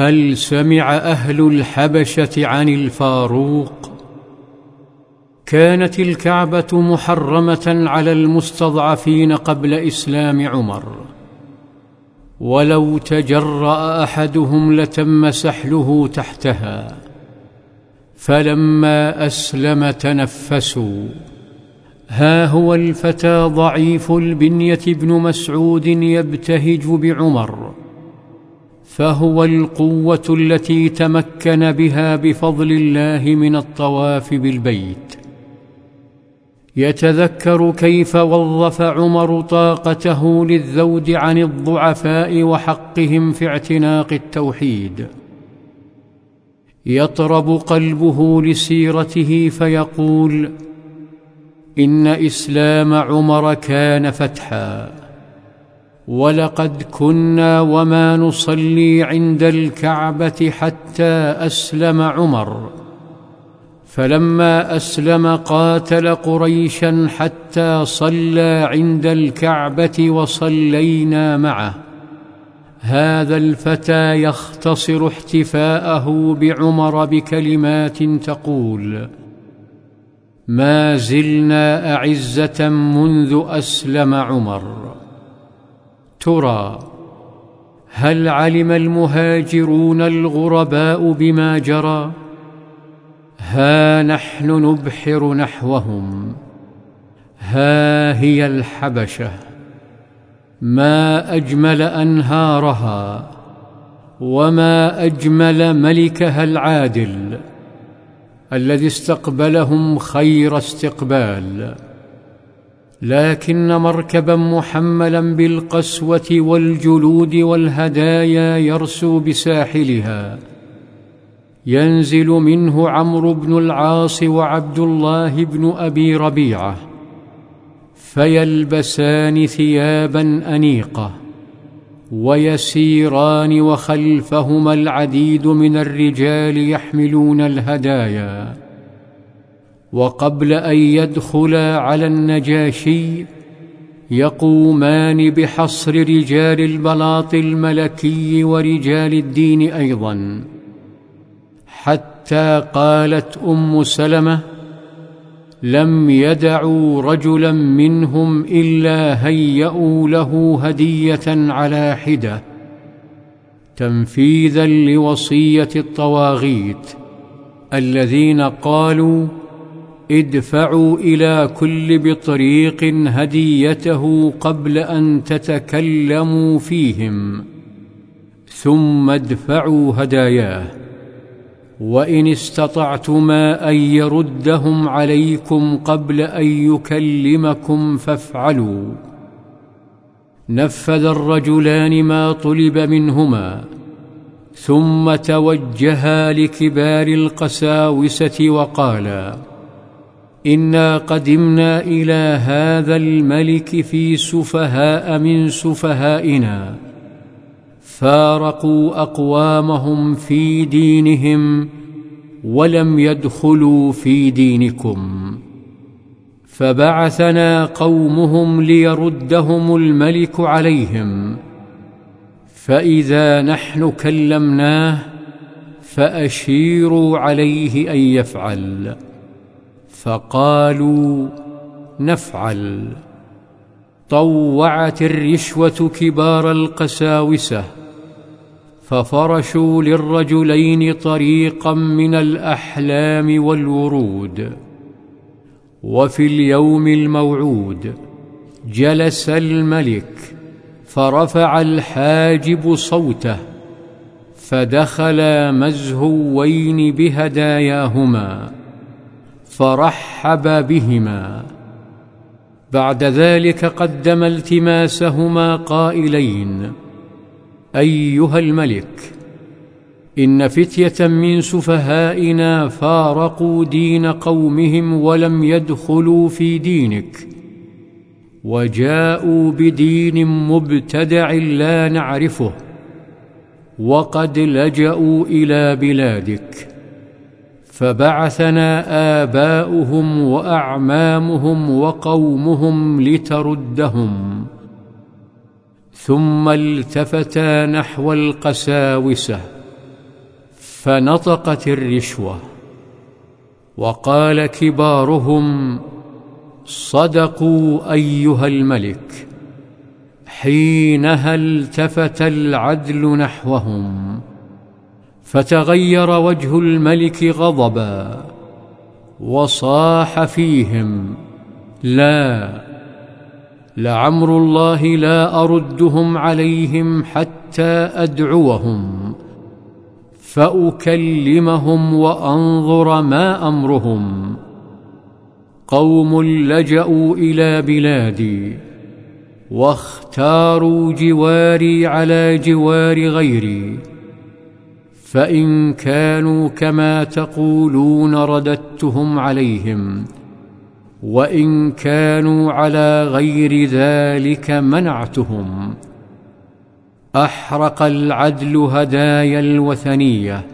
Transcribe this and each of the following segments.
هل سمع أهل الحبشة عن الفاروق؟ كانت الكعبة محرمة على المستضعفين قبل إسلام عمر. ولو تجرأ أحدهم لتم سحله تحتها. فلما أسلم تنفسوا. ها هو الفتى ضعيف البنية ابن مسعود يبتهج بعمر. فهو القوة التي تمكن بها بفضل الله من الطواف بالبيت. يتذكر كيف وظف عمر طاقته للذود عن الضعفاء وحقهم في اعتناق التوحيد. يطرب قلبه لسيرته فيقول إن إسلام عمر كان فتحا. ولقد كنا وما نصلي عند الكعبة حتى أسلم عمر. فلما أسلم قاتل قريشا حتى صلى عند الكعبة وصلينا معه. هذا الفتى يختصر احتفاءه بعمر بكلمات تقول ما زلنا أعزة منذ أسلم عمر. ترى هل علم المهاجرون الغرباء بما جرى؟ ها نحن نبحر نحوهم. ها هي الحبشة. ما أجمل أنهارها وما أجمل ملكها العادل الذي استقبلهم خير استقبال. لكن مركبا محملا بالقسوة والجلود والهدايا يرسو بساحلها. ينزل منه عمرو بن العاص وعبد الله بن أبي ربيعة. فيلبسان ثيابا أنيقة. ويسيران وخلفهما العديد من الرجال يحملون الهدايا. وقبل أن يدخلا على النجاشي يقومان بحصر رجال البلاط الملكي ورجال الدين أيضا. حتى قالت أم سلمة لم يدعوا رجلا منهم إلا هيأوا له هدية على حدة. تنفيذا لوصية الطواغيت الذين قالوا ادفعوا إلى كل بطريق هديته قبل أن تتكلموا فيهم. ثم ادفعوا هداياه. وإن استطعتما أن يردهم عليكم قبل أن يكلمكم فافعلوا. نفذ الرجلان ما طلب منهما. ثم توجها لكبار القساوسة وقالا انا قدمنا إلى هذا الملك في سفهاء من سفهائنا. فارقوا اقوامهم في دينهم ولم يدخلوا في دينكم. فبعثنا قومهم ليردهم الملك عليهم. فاذا نحن كلمناه فاشيروا عليه ان يفعل. فقالوا نفعل. طوعت الرشوة كبار القساوسة ففرشوا للرجلين طريقا من الأحلام والورود. وفي اليوم الموعود جلس الملك فرفع الحاجب صوته فدخلا مزهوين بهداياهما. فرحب بهما. بعد ذلك قدم التماسهما قائلين أيها الملك إن فتية من سفهائنا فارقوا دين قومهم ولم يدخلوا في دينك وجاءوا بدين مبتدع لا نعرفه وقد لجأوا إلى بلادك. فبعثنا آباؤهم وأعمامهم وقومهم لتردهم. ثم التفتا نحو القساوسة فنطقت الرشوة وقال كبارهم صدقوا أيها الملك حينها التفت العدل نحوهم. فتغير وجه الملك غضبا وصاح فيهم لا لعمر الله لا أردهم عليهم حتى أدعوهم فأكلمهم وأنظر ما أمرهم قوم لجأوا إلى بلادي واختاروا جواري على جوار غيري فإن كانوا كما تقولون رددتهم عليهم وإن كانوا على غير ذلك منعتهم. أحرق العدل هدايا الوثنية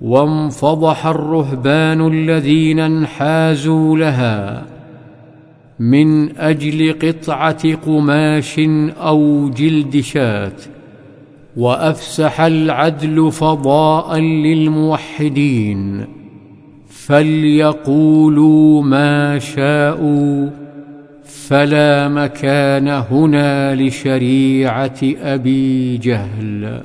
وانفضح الرهبان الذين انحازوا لها من أجل قطعة قماش أو جلد شاة. وأفسح العدل فضاء للموحدين فليقولوا ما شاءوا فلا مكان هنا لشريعة أبي جهل.